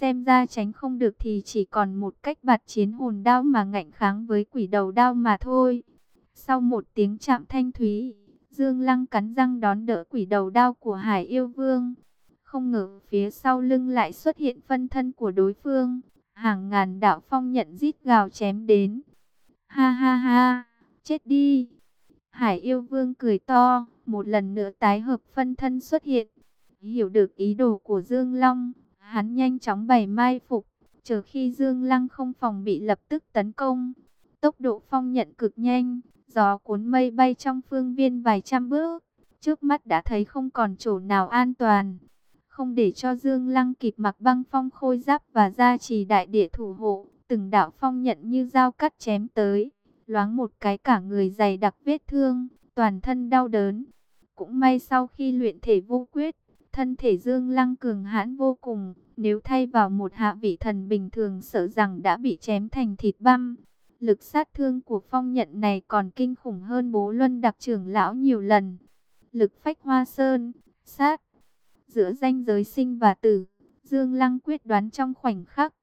Xem ra tránh không được thì chỉ còn một cách bạt chiến hồn đao mà ngạnh kháng với quỷ đầu đao mà thôi. Sau một tiếng chạm thanh thúy, Dương Lăng cắn răng đón đỡ quỷ đầu đao của Hải Yêu Vương. Không ngờ phía sau lưng lại xuất hiện phân thân của đối phương. Hàng ngàn đạo phong nhận rít gào chém đến. Ha ha ha, chết đi. Hải yêu vương cười to, một lần nữa tái hợp phân thân xuất hiện. Hiểu được ý đồ của Dương Long, hắn nhanh chóng bày mai phục, chờ khi Dương Lăng không phòng bị lập tức tấn công. Tốc độ phong nhận cực nhanh, gió cuốn mây bay trong phương viên vài trăm bước, trước mắt đã thấy không còn chỗ nào an toàn. Không để cho Dương Lăng kịp mặc băng phong khôi giáp và gia trì đại địa thủ hộ, từng đạo phong nhận như dao cắt chém tới loáng một cái cả người dày đặc vết thương, toàn thân đau đớn. Cũng may sau khi luyện thể vô quyết, thân thể Dương Lăng cường hãn vô cùng, nếu thay vào một hạ vị thần bình thường sợ rằng đã bị chém thành thịt băm. Lực sát thương của phong nhận này còn kinh khủng hơn bố luân đặc trưởng lão nhiều lần. Lực phách hoa sơn, sát, giữa danh giới sinh và tử, Dương Lăng quyết đoán trong khoảnh khắc.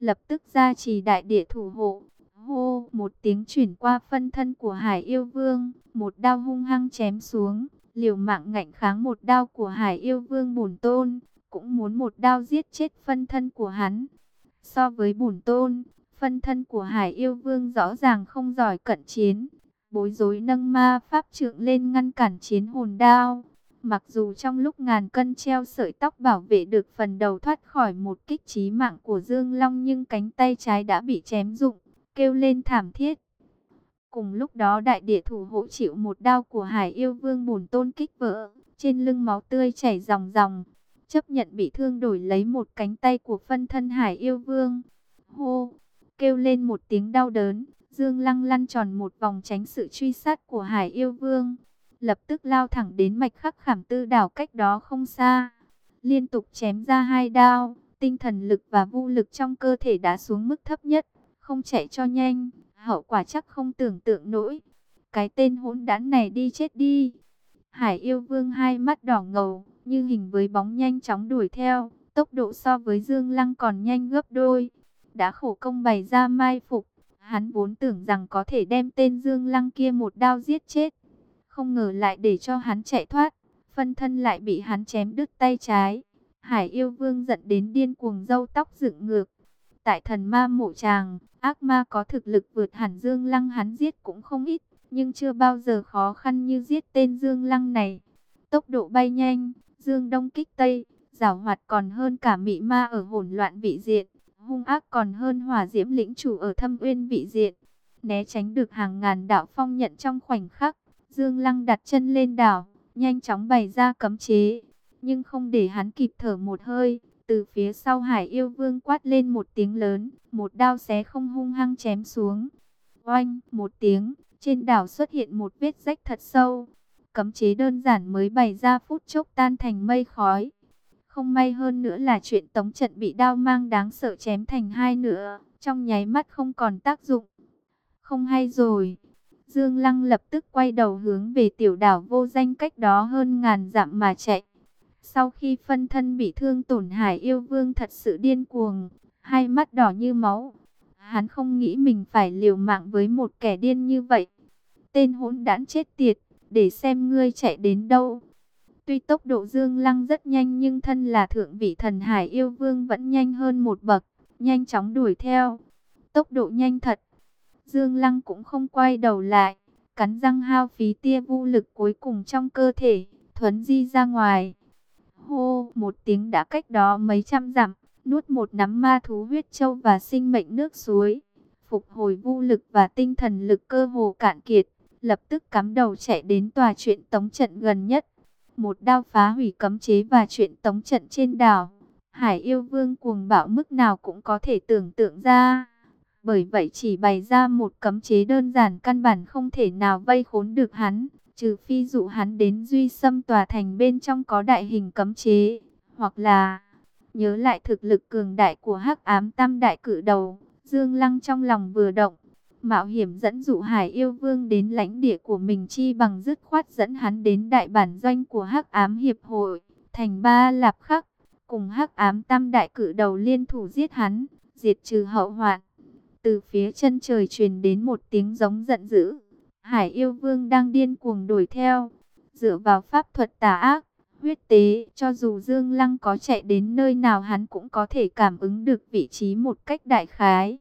Lập tức ra trì đại địa thủ hộ, hô, một tiếng chuyển qua phân thân của Hải Yêu Vương, một đao hung hăng chém xuống, liều mạng ngạnh kháng một đao của Hải Yêu Vương bổn tôn, cũng muốn một đao giết chết phân thân của hắn. So với bổn tôn, phân thân của Hải Yêu Vương rõ ràng không giỏi cận chiến, bối rối nâng ma pháp trượng lên ngăn cản chiến hồn đao. Mặc dù trong lúc ngàn cân treo sợi tóc bảo vệ được phần đầu thoát khỏi một kích trí mạng của Dương Long nhưng cánh tay trái đã bị chém rụng kêu lên thảm thiết. Cùng lúc đó đại địa thủ hộ chịu một đao của hải yêu vương bùn tôn kích vỡ, trên lưng máu tươi chảy ròng ròng, chấp nhận bị thương đổi lấy một cánh tay của phân thân hải yêu vương. Hô, kêu lên một tiếng đau đớn, dương lăng lăn tròn một vòng tránh sự truy sát của hải yêu vương. Lập tức lao thẳng đến mạch khắc khảm tư đảo cách đó không xa. Liên tục chém ra hai đao, tinh thần lực và vô lực trong cơ thể đã xuống mức thấp nhất không chạy cho nhanh, hậu quả chắc không tưởng tượng nổi. Cái tên hỗn đản này đi chết đi. Hải yêu vương hai mắt đỏ ngầu, như hình với bóng nhanh chóng đuổi theo, tốc độ so với Dương Lăng còn nhanh gấp đôi. Đã khổ công bày ra mai phục, hắn vốn tưởng rằng có thể đem tên Dương Lăng kia một đao giết chết. Không ngờ lại để cho hắn chạy thoát, phân thân lại bị hắn chém đứt tay trái. Hải yêu vương giận đến điên cuồng râu tóc dựng ngược, Tại thần ma mộ tràng, ác ma có thực lực vượt hẳn Dương Lăng hắn giết cũng không ít, nhưng chưa bao giờ khó khăn như giết tên Dương Lăng này. Tốc độ bay nhanh, Dương Đông kích Tây, giảo hoạt còn hơn cả mị ma ở hỗn loạn vị diện, hung ác còn hơn hỏa diễm lĩnh chủ ở thâm uyên vị diện. Né tránh được hàng ngàn đạo phong nhận trong khoảnh khắc, Dương Lăng đặt chân lên đảo, nhanh chóng bày ra cấm chế, nhưng không để hắn kịp thở một hơi, từ phía sau hải yêu vương quát lên một tiếng lớn, một đao xé không hung hăng chém xuống. Oanh, một tiếng, trên đảo xuất hiện một vết rách thật sâu. Cấm chế đơn giản mới bày ra phút chốc tan thành mây khói. Không may hơn nữa là chuyện tống trận bị đao mang đáng sợ chém thành hai nửa, trong nháy mắt không còn tác dụng. Không hay rồi. Dương Lăng lập tức quay đầu hướng về tiểu đảo vô danh cách đó hơn ngàn dặm mà chạy. Sau khi phân thân bị thương tổn hải yêu vương thật sự điên cuồng, hai mắt đỏ như máu. Hắn không nghĩ mình phải liều mạng với một kẻ điên như vậy. Tên hỗn đản chết tiệt, để xem ngươi chạy đến đâu. Tuy tốc độ Dương Lăng rất nhanh nhưng thân là thượng vị thần hải yêu vương vẫn nhanh hơn một bậc, nhanh chóng đuổi theo. Tốc độ nhanh thật. Dương Lăng cũng không quay đầu lại, cắn răng hao phí tia vô lực cuối cùng trong cơ thể, thuấn di ra ngoài hô, một tiếng đã cách đó mấy trăm dặm, nuốt một nắm ma thú huyết châu và sinh mệnh nước suối. Phục hồi vô lực và tinh thần lực cơ hồ cạn kiệt, lập tức cắm đầu chạy đến tòa chuyện tống trận gần nhất. Một đao phá hủy cấm chế và chuyện tống trận trên đảo. Hải yêu vương cuồng bạo mức nào cũng có thể tưởng tượng ra. Bởi vậy chỉ bày ra một cấm chế đơn giản căn bản không thể nào vây khốn được hắn trừ phi dụ hắn đến duy xâm tòa thành bên trong có đại hình cấm chế, hoặc là nhớ lại thực lực cường đại của hắc ám tam đại cử đầu, Dương Lăng trong lòng vừa động, mạo hiểm dẫn dụ hải yêu vương đến lãnh địa của mình chi bằng dứt khoát dẫn hắn đến đại bản doanh của hắc ám hiệp hội, thành ba lạp khắc, cùng hắc ám tam đại cử đầu liên thủ giết hắn, diệt trừ hậu hoạn. Từ phía chân trời truyền đến một tiếng giống giận dữ. Hải yêu vương đang điên cuồng đuổi theo. Dựa vào pháp thuật tà ác, huyết tế, cho dù Dương Lăng có chạy đến nơi nào hắn cũng có thể cảm ứng được vị trí một cách đại khái.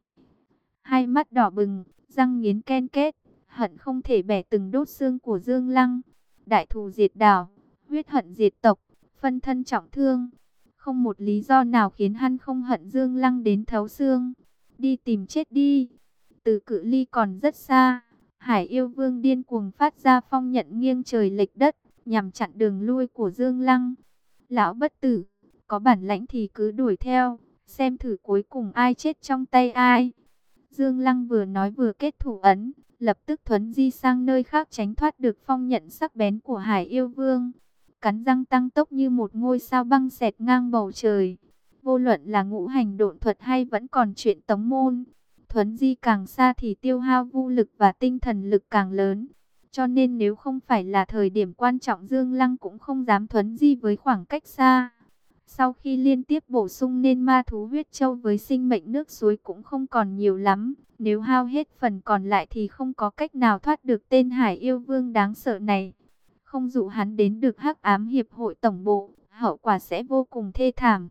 Hai mắt đỏ bừng, răng nghiến ken kết, hận không thể bẻ từng đốt xương của Dương Lăng. Đại thù diệt đảo, huyết hận diệt tộc, phân thân trọng thương. Không một lý do nào khiến hắn không hận Dương Lăng đến thấu xương. Đi tìm chết đi. Từ cự ly còn rất xa. Hải yêu vương điên cuồng phát ra phong nhận nghiêng trời lệch đất. Nhằm chặn đường lui của Dương Lăng. Lão bất tử. Có bản lãnh thì cứ đuổi theo. Xem thử cuối cùng ai chết trong tay ai. Dương Lăng vừa nói vừa kết thủ ấn. Lập tức thuấn di sang nơi khác tránh thoát được phong nhận sắc bén của Hải yêu vương cắn răng tăng tốc như một ngôi sao băng xẹt ngang bầu trời. Vô luận là ngũ hành độn thuật hay vẫn còn chuyện tống môn, thuấn di càng xa thì tiêu hao vũ lực và tinh thần lực càng lớn. Cho nên nếu không phải là thời điểm quan trọng Dương Lăng cũng không dám thuấn di với khoảng cách xa. Sau khi liên tiếp bổ sung nên ma thú huyết châu với sinh mệnh nước suối cũng không còn nhiều lắm. Nếu hao hết phần còn lại thì không có cách nào thoát được tên hải yêu vương đáng sợ này không dụ hắn đến được hắc ám hiệp hội tổng bộ, hậu quả sẽ vô cùng thê thảm.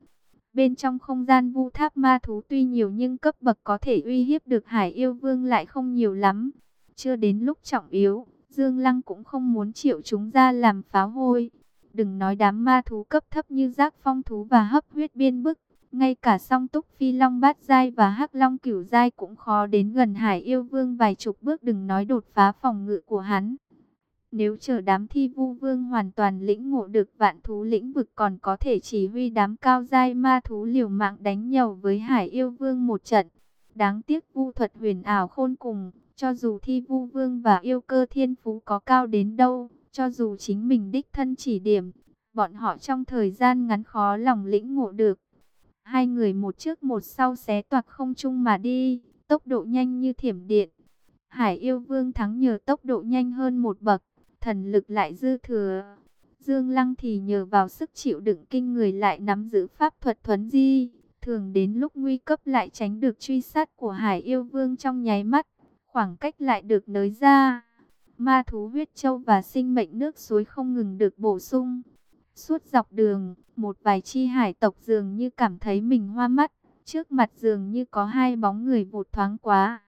Bên trong không gian vu tháp ma thú tuy nhiều nhưng cấp bậc có thể uy hiếp được hải yêu vương lại không nhiều lắm. Chưa đến lúc trọng yếu, Dương Lăng cũng không muốn chịu chúng ra làm pháo hôi. Đừng nói đám ma thú cấp thấp như giác phong thú và hấp huyết biên bức. Ngay cả song túc phi long bát giai và hắc long cửu giai cũng khó đến gần hải yêu vương vài chục bước đừng nói đột phá phòng ngự của hắn. Nếu chờ đám thi vu vương hoàn toàn lĩnh ngộ được vạn thú lĩnh vực còn có thể chỉ huy đám cao giai ma thú liều mạng đánh nhau với hải yêu vương một trận. Đáng tiếc vu thuật huyền ảo khôn cùng, cho dù thi vu vương và yêu cơ thiên phú có cao đến đâu, cho dù chính mình đích thân chỉ điểm, bọn họ trong thời gian ngắn khó lòng lĩnh ngộ được. Hai người một trước một sau xé toạc không chung mà đi, tốc độ nhanh như thiểm điện. Hải yêu vương thắng nhờ tốc độ nhanh hơn một bậc thần lực lại dư thừa. Dương Lăng thì nhờ vào sức chịu đựng kinh người lại nắm giữ pháp thuật thuấn di, thường đến lúc nguy cấp lại tránh được truy sát của Hải Yêu Vương trong nháy mắt, khoảng cách lại được nới ra. Ma thú huyết châu và sinh mệnh nước suối không ngừng được bổ sung. Suốt dọc đường, một vài chi hải tộc dường như cảm thấy mình hoa mắt, trước mặt dường như có hai bóng người vụt thoáng quá.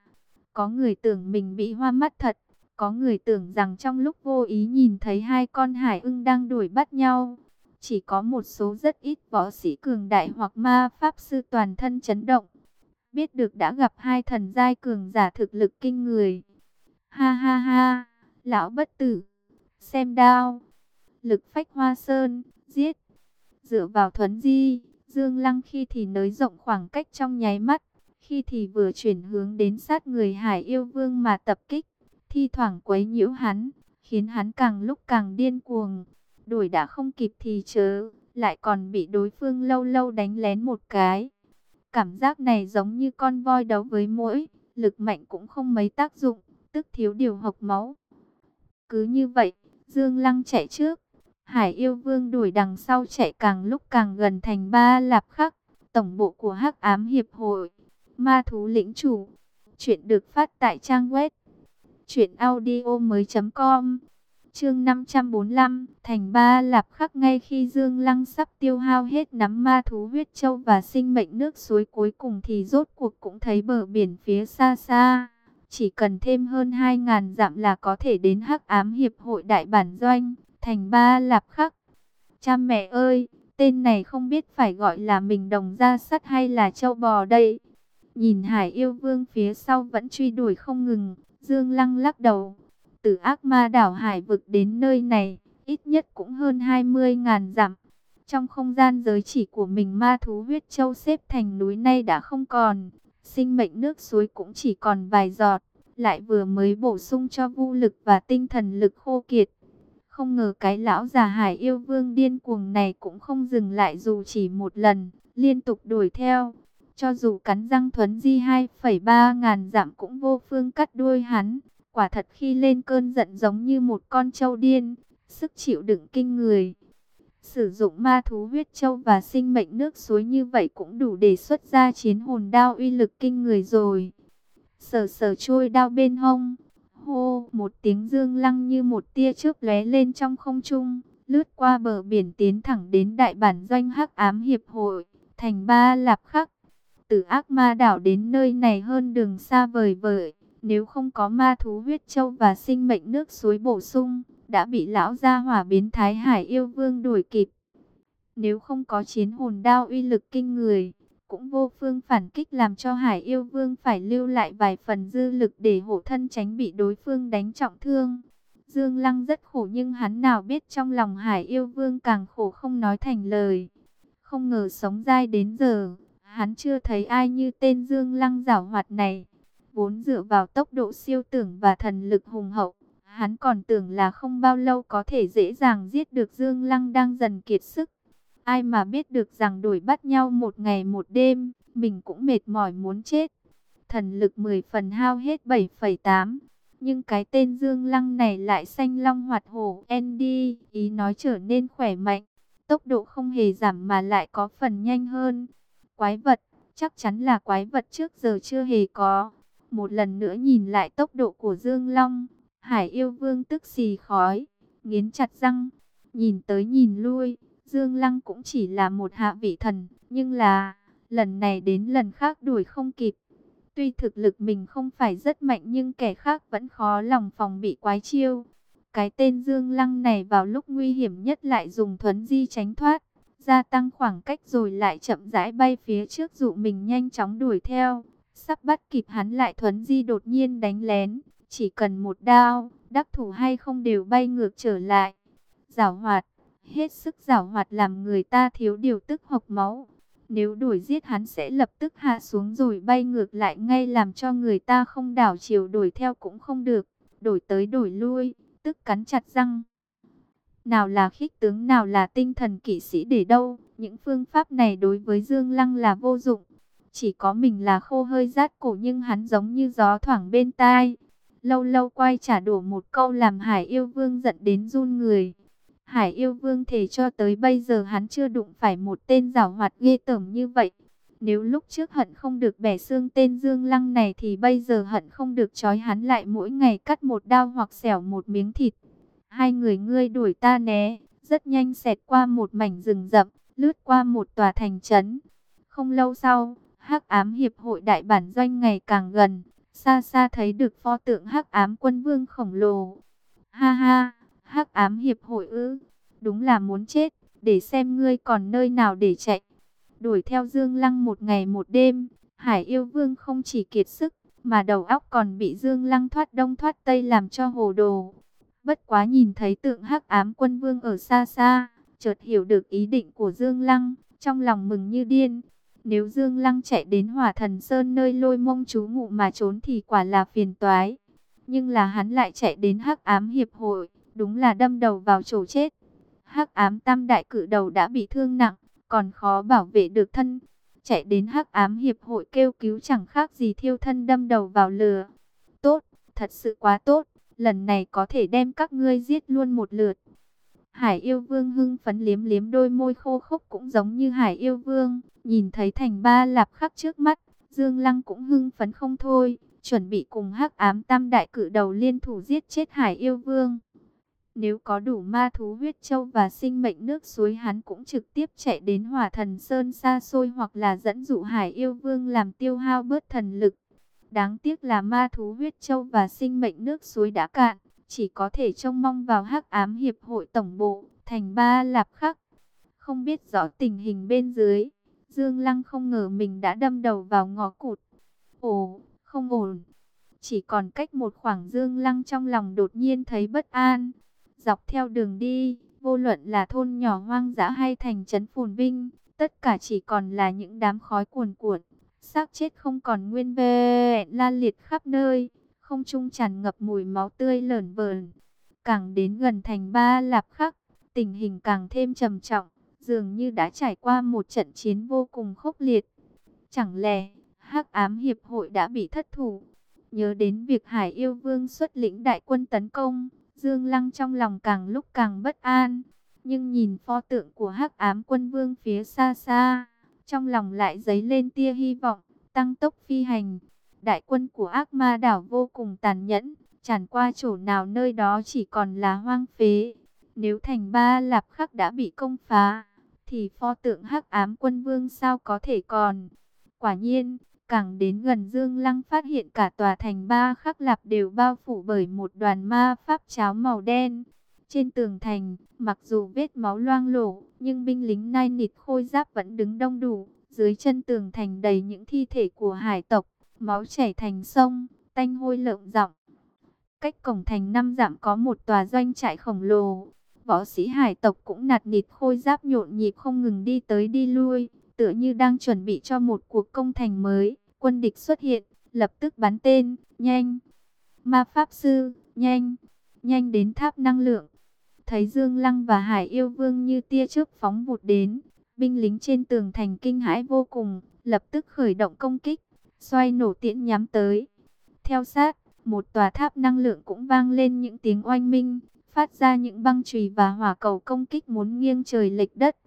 Có người tưởng mình bị hoa mắt thật, có người tưởng rằng trong lúc vô ý nhìn thấy hai con hải ưng đang đuổi bắt nhau. Chỉ có một số rất ít võ sĩ cường đại hoặc ma pháp sư toàn thân chấn động. Biết được đã gặp hai thần giai cường giả thực lực kinh người. Ha ha ha, lão bất tử, xem đao. Lực phách hoa sơn, giết. Dựa vào thuấn di, Dương Lăng khi thì nới rộng khoảng cách trong nháy mắt. Khi thì vừa chuyển hướng đến sát người hải yêu vương mà tập kích thi thoảng quấy nhiễu hắn, khiến hắn càng lúc càng điên cuồng. Đuổi đã không kịp thì chớ, lại còn bị đối phương lâu lâu đánh lén một cái. Cảm giác này giống như con voi đấu với mũi, lực mạnh cũng không mấy tác dụng, tức thiếu điều hộc máu. Cứ như vậy, Dương Lăng chạy trước, Hải Yêu Vương đuổi đằng sau chạy càng lúc càng gần thành ba lạp khắc, tổng bộ của Hắc Ám Hiệp hội, Ma Thú Lĩnh Chủ. Chuyện được phát tại trang web Chuyện audio mới com Chương 545 Thành ba lạp khắc ngay khi Dương Lăng sắp tiêu hao hết nắm ma thú huyết châu và sinh mệnh nước suối cuối cùng thì rốt cuộc cũng thấy bờ biển phía xa xa. Chỉ cần thêm hơn 2.000 dặm là có thể đến hắc ám hiệp hội đại bản doanh, thành ba lạp khắc. Cha mẹ ơi, tên này không biết phải gọi là mình đồng ra sắt hay là châu bò đây. Nhìn hải yêu vương phía sau vẫn truy đuổi không ngừng, Dương Lăng lắc đầu. Từ ác ma đảo hải vực đến nơi này, ít nhất cũng hơn 20.000 dặm. Trong không gian giới chỉ của mình ma thú huyết châu xếp thành núi nay đã không còn. Sinh mệnh nước suối cũng chỉ còn vài giọt. Lại vừa mới bổ sung cho vô lực và tinh thần lực khô kiệt. Không ngờ cái lão già hải yêu vương điên cuồng này cũng không dừng lại dù chỉ một lần, liên tục đuổi theo. Cho dù cắn răng thuấn di 2,3 ngàn giảm cũng vô phương cắt đuôi hắn. Quả thật khi lên cơn giận giống như một con trâu điên, sức chịu đựng kinh người. Sử dụng ma thú huyết châu và sinh mệnh nước suối như vậy cũng đủ để xuất ra chiến hồn đao uy lực kinh người rồi. Sờ sờ trôi đao bên hông. Hô, một tiếng dương lăng như một tia chớp lóe lên trong không trung, lướt qua bờ biển tiến thẳng đến đại bản doanh hắc ám hiệp hội, thành ba lạp khắc. Từ ác ma đảo đến nơi này hơn đường xa vời vợi, nếu không có ma thú huyết châu và sinh mệnh nước suối bổ sung, đã bị lão gia hỏa biến thái hải yêu vương đuổi kịp. Nếu không có chiến hồn đao uy lực kinh người, cũng vô phương phản kích làm cho hải yêu vương phải lưu lại vài phần dư lực để hộ thân tránh bị đối phương đánh trọng thương. Dương Lăng rất khổ nhưng hắn nào biết trong lòng hải yêu vương càng khổ không nói thành lời. Không ngờ sống dai đến giờ, hắn chưa thấy ai như tên Dương Lăng giảo hoạt này. Vốn dựa vào tốc độ siêu tưởng và thần lực hùng hậu, Hắn còn tưởng là không bao lâu có thể dễ dàng giết được Dương Lăng đang dần kiệt sức. Ai mà biết được rằng đuổi bắt nhau một ngày một đêm, mình cũng mệt mỏi muốn chết. Thần lực 10 phần hao hết 7,8. Nhưng cái tên Dương Lăng này lại xanh long hoạt hổ Andy, ý nói trở nên khỏe mạnh. Tốc độ không hề giảm mà lại có phần nhanh hơn. Quái vật, chắc chắn là quái vật trước giờ chưa hề có. Một lần nữa nhìn lại tốc độ của Dương Long, Hải yêu vương tức xì khói, nghiến chặt răng, nhìn tới nhìn lui, Dương Lăng cũng chỉ là một hạ vị thần, nhưng là, lần này đến lần khác đuổi không kịp. Tuy thực lực mình không phải rất mạnh nhưng kẻ khác vẫn khó lòng phòng bị quái chiêu. Cái tên Dương Lăng này vào lúc nguy hiểm nhất lại dùng thuấn di tránh thoát, gia tăng khoảng cách rồi lại chậm rãi bay phía trước dụ mình nhanh chóng đuổi theo. Sắp bắt kịp hắn lại thuấn di đột nhiên đánh lén, chỉ cần một đao, đắc thủ hay không đều bay ngược trở lại. Giảo hoạt, hết sức giảo hoạt làm người ta thiếu điều tức hộc máu. Nếu đuổi giết hắn sẽ lập tức hạ xuống rồi bay ngược lại ngay làm cho người ta không đảo chiều đuổi theo cũng không được. Đổi tới đổi lui, tức cắn chặt răng. Nào là khích tướng nào là tinh thần kỵ sĩ để đâu, những phương pháp này đối với Dương Lăng là vô dụng. Chỉ có mình là khô hơi rát cổ nhưng hắn giống như gió thoảng bên tai lâu lâu quay trả đổ một câu làm Hải yêu vương giận đến run người. Hải yêu vương thể cho tới bây giờ hắn chưa đụng phải một tên giảo hoạt ghê tởm như vậy. Nếu lúc trước hận không được bẻ xương tên Dương Lăng này thì bây giờ hận không được trói hắn lại mỗi ngày cắt một đao hoặc xẻo một miếng thịt. Hai người ngươi đuổi ta né, rất nhanh xẹt qua một mảnh rừng rậm, lướt qua một tòa thành trấn. Không lâu sau, hắc ám hiệp hội đại bản doanh ngày càng gần, xa xa thấy được pho tượng hắc ám quân vương khổng lồ. Ha ha, hắc ám hiệp hội ư, đúng là muốn chết, để xem ngươi còn nơi nào để chạy. Đuổi theo Dương Lăng một ngày một đêm, Hải yêu vương không chỉ kiệt sức, mà đầu óc còn bị Dương Lăng thoát đông thoát tây làm cho hồ đồ. Bất quá nhìn thấy tượng hắc ám quân vương ở xa xa, chợt hiểu được ý định của Dương Lăng, trong lòng mừng như điên. Nếu Dương Lăng chạy đến hỏa thần sơn nơi lôi mông chú ngụ mà trốn thì quả là phiền toái. Nhưng là hắn lại chạy đến hắc ám hiệp hội, đúng là đâm đầu vào chỗ chết. Hắc ám tam đại cử đầu đã bị thương nặng, còn khó bảo vệ được thân. Chạy đến hắc ám hiệp hội kêu cứu chẳng khác gì thiêu thân đâm đầu vào lửa. Tốt, thật sự quá tốt, lần này có thể đem các ngươi giết luôn một lượt. Hải yêu vương hưng phấn liếm liếm đôi môi khô khốc cũng giống như hải yêu vương. Nhìn thấy thành ba lạp khắc trước mắt, Dương Lăng cũng hưng phấn không thôi. Chuẩn bị cùng hắc ám tam đại cử đầu liên thủ giết chết hải yêu vương. Nếu có đủ ma thú huyết châu và sinh mệnh nước suối hắn cũng trực tiếp chạy đến hỏa thần sơn xa xôi hoặc là dẫn dụ hải yêu vương làm tiêu hao bớt thần lực. Đáng tiếc là ma thú huyết châu và sinh mệnh nước suối đã cạn chỉ có thể trông mong vào hắc ám hiệp hội tổng bộ, thành ba lạp khắc. Không biết rõ tình hình bên dưới, Dương Lăng không ngờ mình đã đâm đầu vào ngõ cụt. Ồ, không ổn. Chỉ còn cách một khoảng Dương Lăng trong lòng đột nhiên thấy bất an. Dọc theo đường đi, vô luận là thôn nhỏ hoang dã hay thành trấn phồn vinh, tất cả chỉ còn là những đám khói cuồn cuộn xác chết không còn nguyên vẹn la liệt khắp nơi không trung tràn ngập mùi máu tươi lởn vởn. Càng đến gần thành ba lạp khắc, tình hình càng thêm trầm trọng, dường như đã trải qua một trận chiến vô cùng khốc liệt. Chẳng lẽ, hắc ám hiệp hội đã bị thất thủ? Nhớ đến việc Hải yêu vương xuất lĩnh đại quân tấn công, Dương Lăng trong lòng càng lúc càng bất an. nhưng nhìn pho tượng của hắc ám quân vương phía xa xa, trong lòng lại dấy lên tia hy vọng, tăng tốc phi hành. Đại quân của ác ma đảo vô cùng tàn nhẫn, tràn qua chỗ nào nơi đó chỉ còn là hoang phế. Nếu thành ba lạp khắc đã bị công phá, thì pho tượng hắc ám quân vương sao có thể còn. Quả nhiên, càng đến gần Dương Lăng phát hiện cả tòa thành ba khắc lạp đều bao phủ bởi một đoàn ma pháp cháo màu đen. Trên tường thành, mặc dù vết máu loang lổ, nhưng binh lính nai nịt khôi giáp vẫn đứng đông đủ. Dưới chân tường thành đầy những thi thể của hải tộc, máu chảy thành sông, tanh hôi lợm giọng. Cách cổng thành năm dặm có một tòa doanh trại khổng lồ. Võ sĩ hải tộc cũng nạt nịt khôi giáp nhộn nhịp không ngừng đi tới đi lui, tựa như đang chuẩn bị cho một cuộc công thành mới. Quân địch xuất hiện, lập tức bắn tên, nhanh. Ma Pháp Sư, nhanh, nhanh đến tháp năng lượng. Thấy Dương Lăng và Hải Yêu Vương như tia chớp phóng vụt đến, binh lính trên tường thành kinh hãi vô cùng, lập tức khởi động công kích, xoay nổ tiễn nhắm tới. Theo sát, một tòa tháp năng lượng cũng vang lên những tiếng oanh minh, phát ra những băng chùy và hỏa cầu công kích muốn nghiêng trời lệch đất.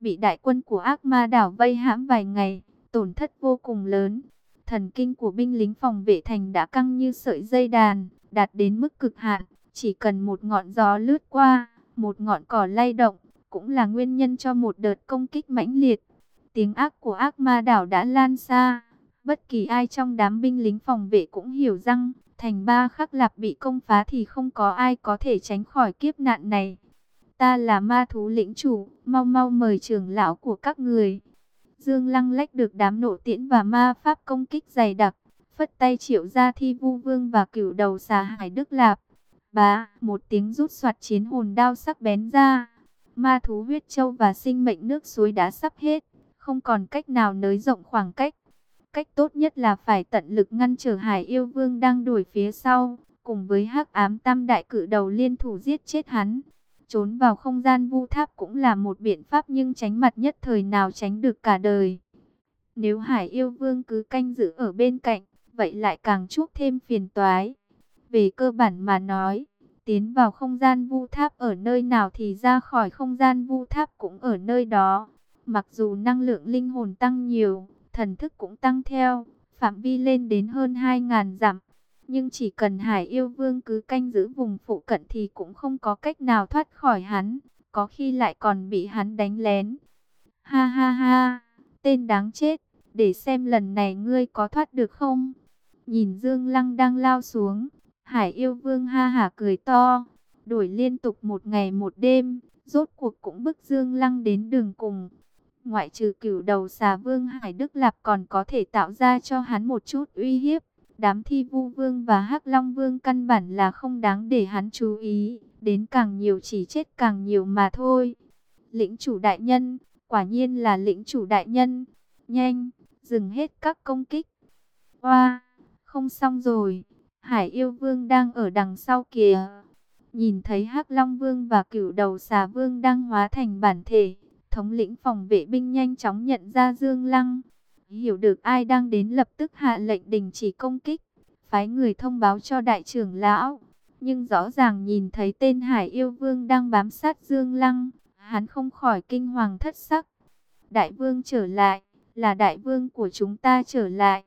Bị đại quân của ác ma đảo vây hãm vài ngày, tổn thất vô cùng lớn. Thần kinh của binh lính phòng vệ thành đã căng như sợi dây đàn, đạt đến mức cực hạn. Chỉ cần một ngọn gió lướt qua, một ngọn cỏ lay động, cũng là nguyên nhân cho một đợt công kích mãnh liệt. Tiếng ác của ác ma đảo đã lan xa. Bất kỳ ai trong đám binh lính phòng vệ cũng hiểu rằng, thành ba khắc lạp bị công phá thì không có ai có thể tránh khỏi kiếp nạn này. Ta là ma thú lĩnh chủ, mau mau mời trưởng lão của các người. Dương Lăng lách được đám nộ tiễn và ma pháp công kích dày đặc, phất tay triệu ra thi vu vương và cửu đầu xà hải Đức Lạp. Bá, một tiếng rút soạt chiến hồn đao sắc bén ra. Ma thú huyết châu và sinh mệnh nước suối đã sắp hết, không còn cách nào nới rộng khoảng cách. Cách tốt nhất là phải tận lực ngăn trở Hải Yêu Vương đang đuổi phía sau, cùng với Hắc Ám Tam đại cự đầu liên thủ giết chết hắn. Trốn vào không gian vu tháp cũng là một biện pháp nhưng tránh mặt nhất thời nào tránh được cả đời. Nếu Hải Yêu Vương cứ canh giữ ở bên cạnh, vậy lại càng chuốc thêm phiền toái. Về cơ bản mà nói, tiến vào không gian vu tháp ở nơi nào thì ra khỏi không gian vu tháp cũng ở nơi đó. Mặc dù năng lượng linh hồn tăng nhiều, thần thức cũng tăng theo, phạm vi lên đến hơn 2.000 dặm. Nhưng chỉ cần Hải Yêu Vương cứ canh giữ vùng phụ cận thì cũng không có cách nào thoát khỏi hắn, có khi lại còn bị hắn đánh lén. Ha ha ha, tên đáng chết, để xem lần này ngươi có thoát được không? Nhìn Dương Lăng đang lao xuống, Hải Yêu Vương ha hả cười to, đổi liên tục một ngày một đêm, rốt cuộc cũng bức Dương Lăng đến đường cùng. Ngoại trừ cửu đầu xà vương Hải Đức Lạp còn có thể tạo ra cho hắn một chút uy hiếp. Đám thi vu vương và hắc long vương căn bản là không đáng để hắn chú ý. Đến càng nhiều chỉ chết càng nhiều mà thôi. Lĩnh chủ đại nhân, quả nhiên là lĩnh chủ đại nhân. Nhanh, dừng hết các công kích. Hoa, không xong rồi. Hải yêu vương đang ở đằng sau kìa. Nhìn thấy hắc long vương và cửu đầu xà vương đang hóa thành bản thể Thống lĩnh phòng vệ binh nhanh chóng nhận ra Dương Lăng. Hiểu được ai đang đến lập tức hạ lệnh đình chỉ công kích. Phái người thông báo cho đại trưởng lão. Nhưng rõ ràng nhìn thấy tên Hải Yêu Vương đang bám sát Dương Lăng. Hắn không khỏi kinh hoàng thất sắc. Đại vương trở lại. Là đại vương của chúng ta trở lại.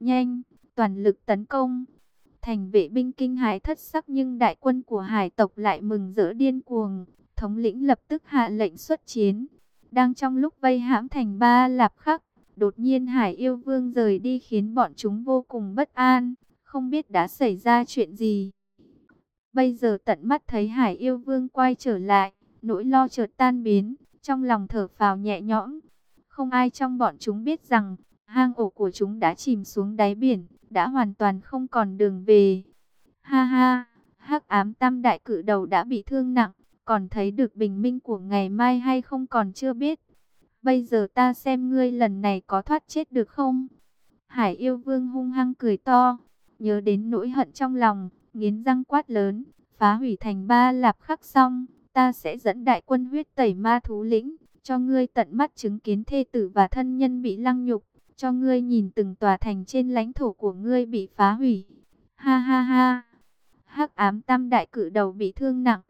Nhanh, toàn lực tấn công. Thành vệ binh kinh hải thất sắc nhưng đại quân của hải tộc lại mừng rỡ điên cuồng. Thống lĩnh lập tức hạ lệnh xuất chiến. Đang trong lúc vây hãm thành ba lạp khắc, đột nhiên Hải yêu vương rời đi khiến bọn chúng vô cùng bất an, không biết đã xảy ra chuyện gì. Bây giờ tận mắt thấy Hải yêu vương quay trở lại, nỗi lo chợt tan biến, trong lòng thở phào nhẹ nhõm. Không ai trong bọn chúng biết rằng, hang ổ của chúng đã chìm xuống đáy biển, đã hoàn toàn không còn đường về. Ha ha, hắc ám tam đại cự đầu đã bị thương nặng, còn thấy được bình minh của ngày mai hay không còn chưa biết. Bây giờ ta xem ngươi lần này có thoát chết được không? Hải yêu vương hung hăng cười to, nhớ đến nỗi hận trong lòng, nghiến răng quát lớn, phá hủy thành ba lạp khắc xong, ta sẽ dẫn đại quân huyết tẩy ma thú lĩnh, cho ngươi tận mắt chứng kiến thê tử và thân nhân bị lăng nhục, cho ngươi nhìn từng tòa thành trên lãnh thổ của ngươi bị phá hủy. Ha ha ha, hắc ám tam đại cử đầu bị thương nặng,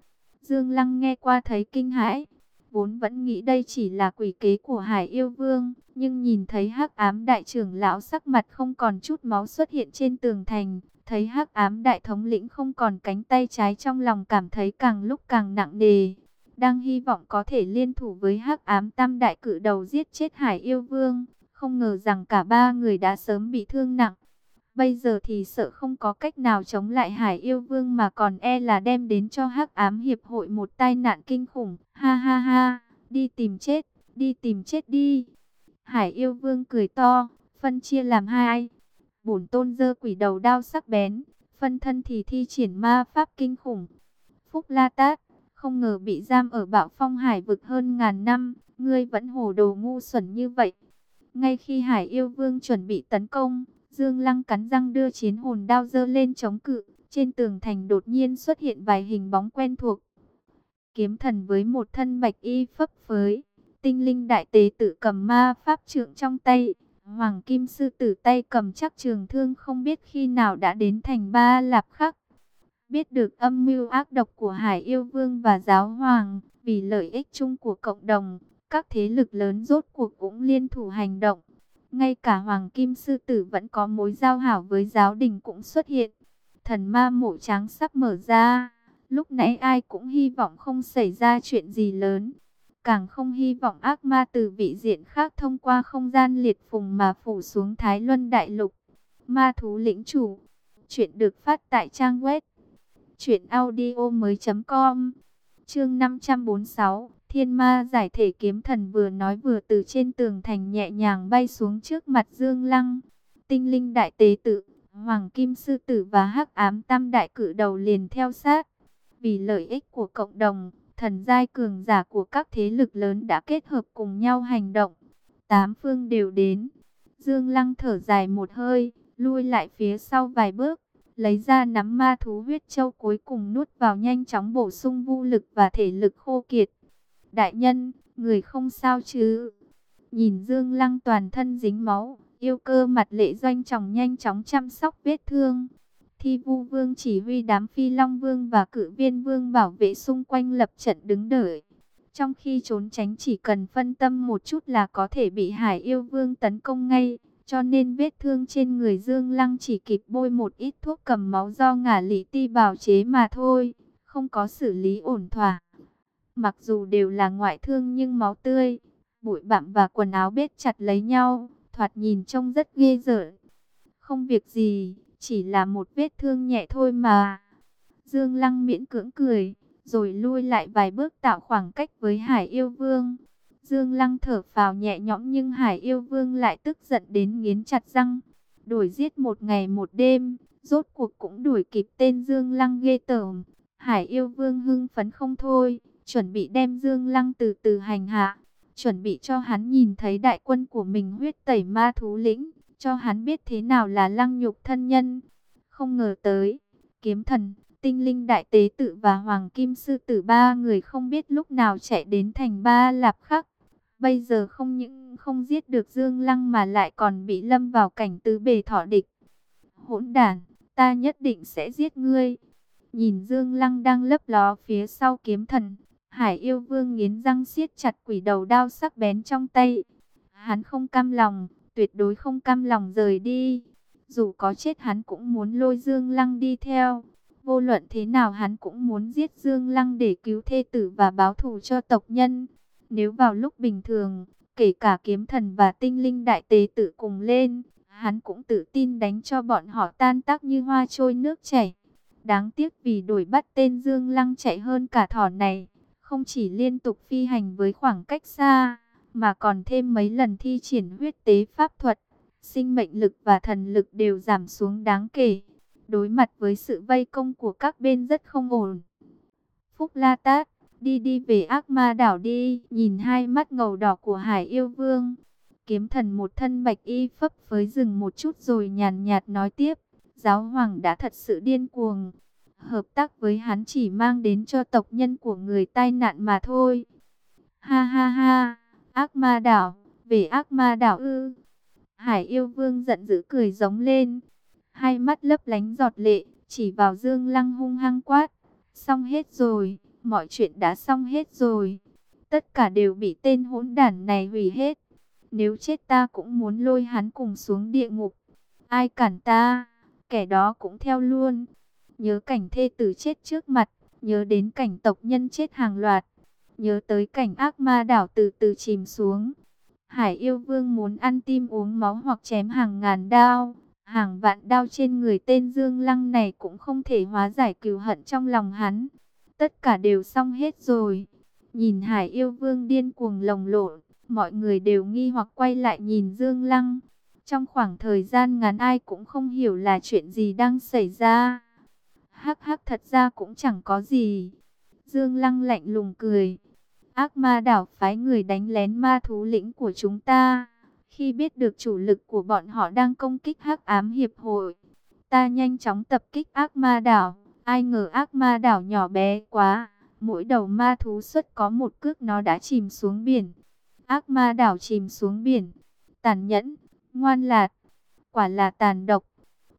Dương Lăng nghe qua thấy kinh hãi, vốn vẫn nghĩ đây chỉ là quỷ kế của Hải Yêu Vương, nhưng nhìn thấy Hắc Ám đại trưởng lão sắc mặt không còn chút máu xuất hiện trên tường thành, thấy Hắc Ám đại thống lĩnh không còn cánh tay trái trong lòng cảm thấy càng lúc càng nặng nề, đang hy vọng có thể liên thủ với Hắc Ám Tam đại cự đầu giết chết Hải Yêu Vương, không ngờ rằng cả ba người đã sớm bị thương nặng. Bây giờ thì sợ không có cách nào chống lại Hải Yêu Vương mà còn e là đem đến cho Hắc Ám Hiệp hội một tai nạn kinh khủng. Ha ha ha, đi tìm chết, đi tìm chết đi. Hải Yêu Vương cười to, phân chia làm hai. Bổn tôn dơ quỷ đầu đao sắc bén, phân thân thì thi triển ma pháp kinh khủng. Phúc La Tát, không ngờ bị giam ở bạo phong hải vực hơn ngàn năm, ngươi vẫn hồ đồ ngu xuẩn như vậy. Ngay khi Hải Yêu Vương chuẩn bị tấn công, Dương Lăng cắn răng đưa chiến hồn đao dơ lên chống cự. Trên tường thành đột nhiên xuất hiện vài hình bóng quen thuộc. Kiếm thần với một thân bạch y phấp phới. Tinh linh đại tế tự cầm ma pháp trượng trong tay. Hoàng kim sư tử tay cầm chắc trường thương không biết khi nào đã đến thành ba lạp khắc. Biết được âm mưu ác độc của Hải Yêu Vương và Giáo Hoàng, vì lợi ích chung của cộng đồng, các thế lực lớn rốt cuộc cũng liên thủ hành động. Ngay cả Hoàng Kim Sư Tử vẫn có mối giao hảo với giáo đình cũng xuất hiện. Thần ma mộ trắng sắp mở ra. Lúc nãy ai cũng hy vọng không xảy ra chuyện gì lớn. Càng không hy vọng ác ma từ vị diện khác thông qua không gian liệt phùng mà phủ xuống Thái Luân Đại Lục. Ma thú lĩnh chủ. Chuyện được phát tại trang web. Chuyện audio mới.com Chương 546 Thiên ma giải thể kiếm thần vừa nói vừa từ trên tường thành nhẹ nhàng bay xuống trước mặt Dương Lăng. Tinh linh đại tế tự, Hoàng Kim Sư Tử và hắc ám tam đại cử đầu liền theo sát. Vì lợi ích của cộng đồng, thần giai cường giả của các thế lực lớn đã kết hợp cùng nhau hành động. Tám phương đều đến. Dương Lăng thở dài một hơi, lui lại phía sau vài bước, lấy ra nắm ma thú huyết châu cuối cùng nuốt vào nhanh chóng bổ sung vô lực và thể lực khô kiệt. Đại nhân, người không sao chứ? Nhìn Dương Lăng toàn thân dính máu, yêu cơ mặt lệ doanh chồng nhanh chóng chăm sóc vết thương. Thi vu vương chỉ huy đám phi long vương và cử viên vương bảo vệ xung quanh lập trận đứng đợi. Trong khi trốn tránh chỉ cần phân tâm một chút là có thể bị hải yêu vương tấn công ngay. Cho nên vết thương trên người Dương Lăng chỉ kịp bôi một ít thuốc cầm máu do ngả lý ti bào chế mà thôi. Không có xử lý ổn thỏa. Mặc dù đều là ngoại thương nhưng máu tươi, bụi bặm và quần áo bết chặt lấy nhau, thoạt nhìn trông rất ghê rợn. Không việc gì, chỉ là một vết thương nhẹ thôi mà. Dương Lăng miễn cưỡng cười, rồi lui lại vài bước tạo khoảng cách với Hải Yêu Vương. Dương Lăng thở phào nhẹ nhõm nhưng Hải Yêu Vương lại tức giận đến nghiến chặt răng. Đuổi giết một ngày một đêm, rốt cuộc cũng đuổi kịp tên Dương Lăng ghê tởm. Hải Yêu Vương hưng phấn không thôi, chuẩn bị đem Dương Lăng từ từ hành hạ, chuẩn bị cho hắn nhìn thấy đại quân của mình huyết tẩy ma thú lĩnh, cho hắn biết thế nào là lăng nhục thân nhân. Không ngờ tới, kiếm thần, tinh linh đại tế tự và hoàng kim sư tử ba người không biết lúc nào chạy đến thành ba lạp khắc. Bây giờ không những không giết được Dương Lăng mà lại còn bị lâm vào cảnh tứ bề thọ địch. Hỗn đản ta nhất định sẽ giết ngươi. Nhìn Dương Lăng đang lấp ló phía sau kiếm thần, Hải yêu vương nghiến răng siết chặt quỷ đầu đao sắc bén trong tay. Hắn không cam lòng, tuyệt đối không cam lòng rời đi. Dù có chết hắn cũng muốn lôi Dương Lăng đi theo. Vô luận thế nào hắn cũng muốn giết Dương Lăng để cứu thê tử và báo thù cho tộc nhân. Nếu vào lúc bình thường, kể cả kiếm thần và tinh linh đại tế Tử cùng lên, hắn cũng tự tin đánh cho bọn họ tan tác như hoa trôi nước chảy. Đáng tiếc vì đuổi bắt tên Dương Lăng chạy hơn cả thỏ này không chỉ liên tục phi hành với khoảng cách xa, mà còn thêm mấy lần thi triển huyết tế pháp thuật, sinh mệnh lực và thần lực đều giảm xuống đáng kể. Đối mặt với sự vây công của các bên rất không ổn. Phúc La Tát, đi đi về ác ma đảo đi, nhìn hai mắt ngầu đỏ của Hải Yêu Vương. Kiếm thần một thân bạch y phấp phới rừng một chút rồi nhàn nhạt nói tiếp. Giáo hoàng đã thật sự điên cuồng, hợp tác với hắn chỉ mang đến cho tộc nhân của người tai nạn mà thôi. Ha ha ha, ác ma đảo, về ác ma đảo ư. Hải yêu vương giận dữ cười giống lên, hai mắt lấp lánh giọt lệ, chỉ vào dương lăng hung hăng quát. Xong hết rồi, mọi chuyện đã xong hết rồi. Tất cả đều bị tên hỗn đản này hủy hết. Nếu chết ta cũng muốn lôi hắn cùng xuống địa ngục. Ai cản ta, kẻ đó cũng theo luôn. Nhớ cảnh thê tử chết trước mặt, nhớ đến cảnh tộc nhân chết hàng loạt. Nhớ tới cảnh ác ma đảo từ từ chìm xuống. Hải yêu vương muốn ăn tim uống máu hoặc chém hàng ngàn đao. Hàng vạn đao trên người tên Dương Lăng này cũng không thể hóa giải cừu hận trong lòng hắn. Tất cả đều xong hết rồi. Nhìn Hải yêu vương điên cuồng lồng lộn, mọi người đều nghi hoặc quay lại nhìn Dương Lăng. Trong khoảng thời gian ngắn ai cũng không hiểu là chuyện gì đang xảy ra. Hắc hắc thật ra cũng chẳng có gì. Dương Lăng lạnh lùng cười. Ác ma đảo phái người đánh lén ma thú lĩnh của chúng ta. Khi biết được chủ lực của bọn họ đang công kích hắc ám hiệp hội, ta nhanh chóng tập kích ác ma đảo. Ai ngờ ác ma đảo nhỏ bé quá, mỗi đầu ma thú xuất có một cước nó đã chìm xuống biển. Ác ma đảo chìm xuống biển, tàn nhẫn, ngoan lạt, quả là tàn độc.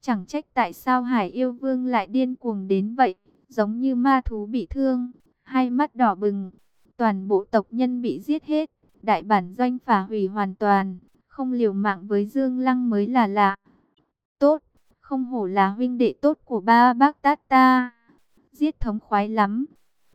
Chẳng trách tại sao Hải Yêu Vương lại điên cuồng đến vậy, giống như ma thú bị thương, hai mắt đỏ bừng. Toàn bộ tộc nhân bị giết hết, đại bản doanh phá hủy hoàn toàn, không liều mạng với Dương Lăng mới là lạ. Tốt, không hổ là huynh đệ tốt của ba bác tát ta. Giết thống khoái lắm.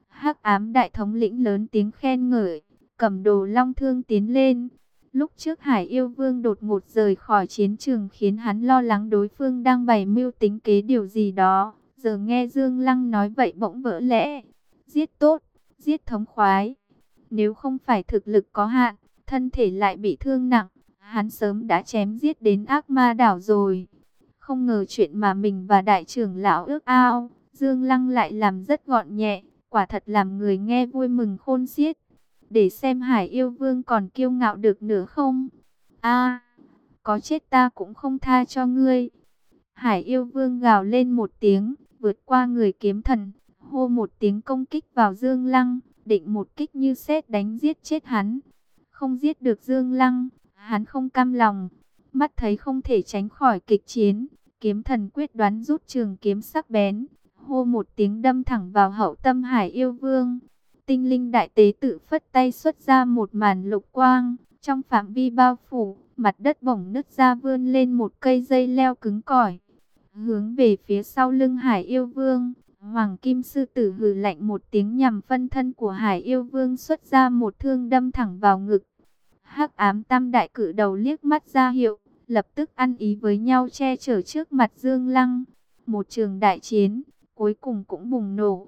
hắc ám đại thống lĩnh lớn tiếng khen ngợi, cầm đồ long thương tiến lên. Lúc trước Hải Yêu Vương đột ngột rời khỏi chiến trường khiến hắn lo lắng đối phương đang bày mưu tính kế điều gì đó. Giờ nghe Dương Lăng nói vậy bỗng vỡ lẽ. Giết tốt, giết thống khoái. Nếu không phải thực lực có hạn, thân thể lại bị thương nặng, hắn sớm đã chém giết đến ác ma đảo rồi. Không ngờ chuyện mà mình và đại trưởng lão ước ao, Dương Lăng lại làm rất gọn nhẹ, quả thật làm người nghe vui mừng khôn xiết. Để xem Hải yêu vương còn kiêu ngạo được nữa không? a có chết ta cũng không tha cho ngươi. Hải yêu vương gào lên một tiếng, vượt qua người kiếm thần, hô một tiếng công kích vào Dương Lăng, định một kích như xét đánh giết chết hắn. Không giết được Dương Lăng, hắn không cam lòng, mắt thấy không thể tránh khỏi kịch chiến, kiếm thần quyết đoán rút trường kiếm sắc bén, hô một tiếng đâm thẳng vào hậu tâm hải yêu vương. Tinh linh đại tế tự phất tay xuất ra một màn lục quang, trong phạm vi bao phủ, mặt đất bổng nứt ra vươn lên một cây dây leo cứng cỏi. Hướng về phía sau lưng hải yêu vương, Hoàng Kim Sư Tử hừ lạnh một tiếng nhằm phân thân của Hải Yêu Vương xuất ra một thương đâm thẳng vào ngực. hắc ám tam đại cử đầu liếc mắt ra hiệu, lập tức ăn ý với nhau che chở trước mặt Dương Lăng. Một trường đại chiến, cuối cùng cũng bùng nổ.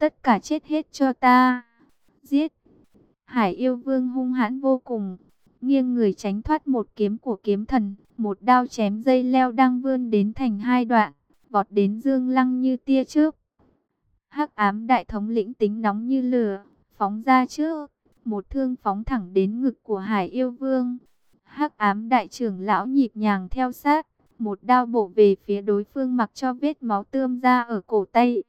Tất cả chết hết cho ta. Giết. Hải yêu vương hung hãn vô cùng. Nghiêng người tránh thoát một kiếm của kiếm thần. Một đao chém dây leo đang vươn đến thành hai đoạn. Vọt đến Dương Lăng như tia trước. hắc ám đại thống lĩnh tính nóng như lửa. Phóng ra trước. Một thương phóng thẳng đến ngực của Hải yêu vương hắc ám đại trưởng lão nhịp nhàng theo sát, một đao bổ về phía đối phương mặc cho vết máu tươm ra ở cổ tay.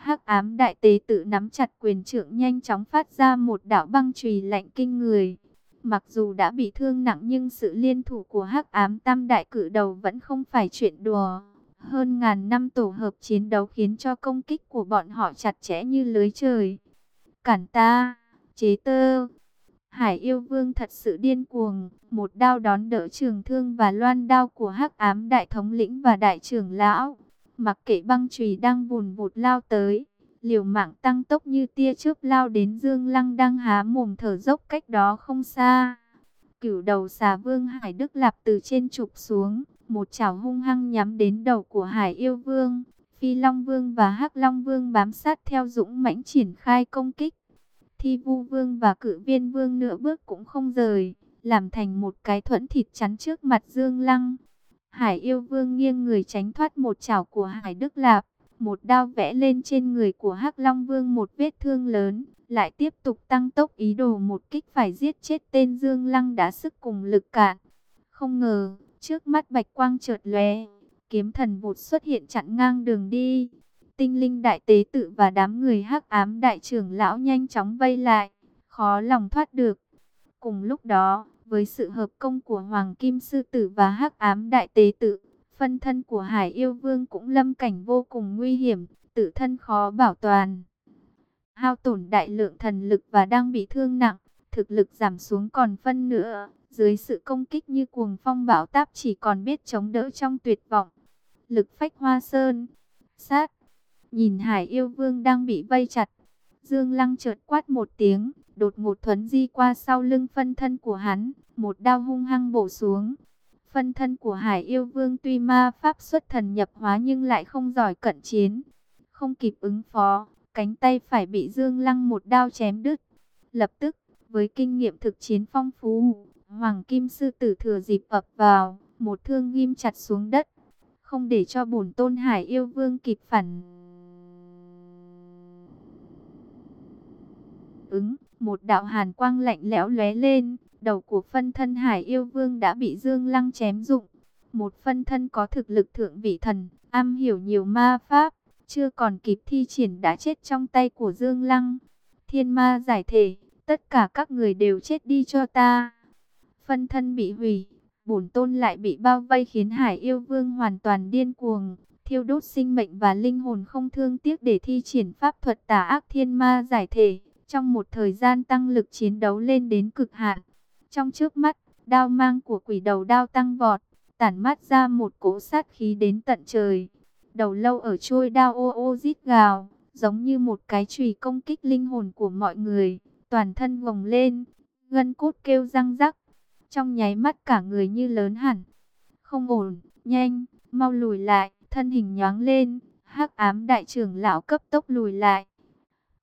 Hắc ám đại tế tự nắm chặt quyền trưởng nhanh chóng phát ra một đạo băng chùy lạnh kinh người. Mặc dù đã bị thương nặng nhưng sự liên thủ của Hắc ám tam đại cử đầu vẫn không phải chuyện đùa. Hơn ngàn năm tổ hợp chiến đấu khiến cho công kích của bọn họ chặt chẽ như lưới trời. Cản ta, chế tơ, Hải yêu vương thật sự điên cuồng, một đao đón đỡ trường thương và loan đao của hắc ám đại thống lĩnh và đại trưởng lão. Mặc kệ băng chùy đang vùn vụt lao tới, liều mạng tăng tốc như tia chớp lao đến Dương Lăng đang há mồm thở dốc cách đó không xa. Cửu đầu xà vương Hải Đức Lạp từ trên trục xuống, một chảo hung hăng nhắm đến đầu của Hải yêu vương. Phi Long Vương và hắc Long Vương bám sát theo dũng mãnh triển khai công kích. Thi vu vương và cự viên vương nửa bước cũng không rời, làm thành một cái thuẫn thịt chắn trước mặt Dương Lăng. Hải yêu vương nghiêng người tránh thoát một chảo của Hải Đức Lạp, một đao vẽ lên trên người của hắc Long Vương một vết thương lớn, lại tiếp tục tăng tốc ý đồ một kích phải giết chết tên Dương Lăng đã sức cùng lực cạn. Không ngờ, trước mắt bạch quang chợt lóe, kiếm thần vụt xuất hiện chặn ngang đường đi tinh linh đại tế tự và đám người hắc ám đại trưởng lão nhanh chóng vây lại, khó lòng thoát được. Cùng lúc đó, với sự hợp công của Hoàng Kim Sư Tử và hắc ám đại tế tự, phân thân của Hải Yêu Vương cũng lâm cảnh vô cùng nguy hiểm, tự thân khó bảo toàn. hao tổn đại lượng thần lực và đang bị thương nặng, thực lực giảm xuống còn phân nữa. Dưới sự công kích như cuồng phong bão táp chỉ còn biết chống đỡ trong tuyệt vọng. Lực phách hoa sơn, sát, nhìn hải yêu vương đang bị vây chặt. Dương Lăng chợt quát một tiếng, đột ngột thuấn di qua sau lưng phân thân của hắn, một đao hung hăng bổ xuống. Phân thân của Hải Yêu Vương tuy ma pháp xuất thần nhập hóa nhưng lại không giỏi cận chiến. Không kịp ứng phó, cánh tay phải bị Dương Lăng một đao chém đứt. Lập tức, với kinh nghiệm thực chiến phong phú, Hoàng Kim Sư Tử thừa dịp ập vào, một thương ghim chặt xuống đất. Không để cho bổn tôn Hải Yêu Vương kịp phản ứng, một đạo hàn quang lạnh lẽo lóe lên, đầu của phân thân Hải Yêu Vương đã bị Dương Lăng chém dụng. Một phân thân có thực lực thượng vị thần, am hiểu nhiều ma pháp, chưa còn kịp thi triển đã chết trong tay của Dương Lăng. Thiên ma giải thể, tất cả các người đều chết đi cho ta. Phân thân bị hủy, bổn tôn lại bị bao vây khiến Hải Yêu Vương hoàn toàn điên cuồng, thiêu đốt sinh mệnh và linh hồn không thương tiếc để thi triển pháp thuật tà ác thiên ma giải thể. Trong một thời gian tăng lực chiến đấu lên đến cực hạn, trong trước mắt, đao mang của quỷ đầu đao tăng vọt, tản mát ra một cỗ sát khí đến tận trời. Đầu lâu ở trôi đao ô ô rít gào, giống như một cái chùy công kích linh hồn của mọi người, toàn thân gồng lên, gân cốt kêu răng rắc. Trong nháy mắt cả người như lớn hẳn. Không ổn, nhanh, mau lùi lại, thân hình nhoáng lên, hắc ám đại trưởng lão cấp tốc lùi lại.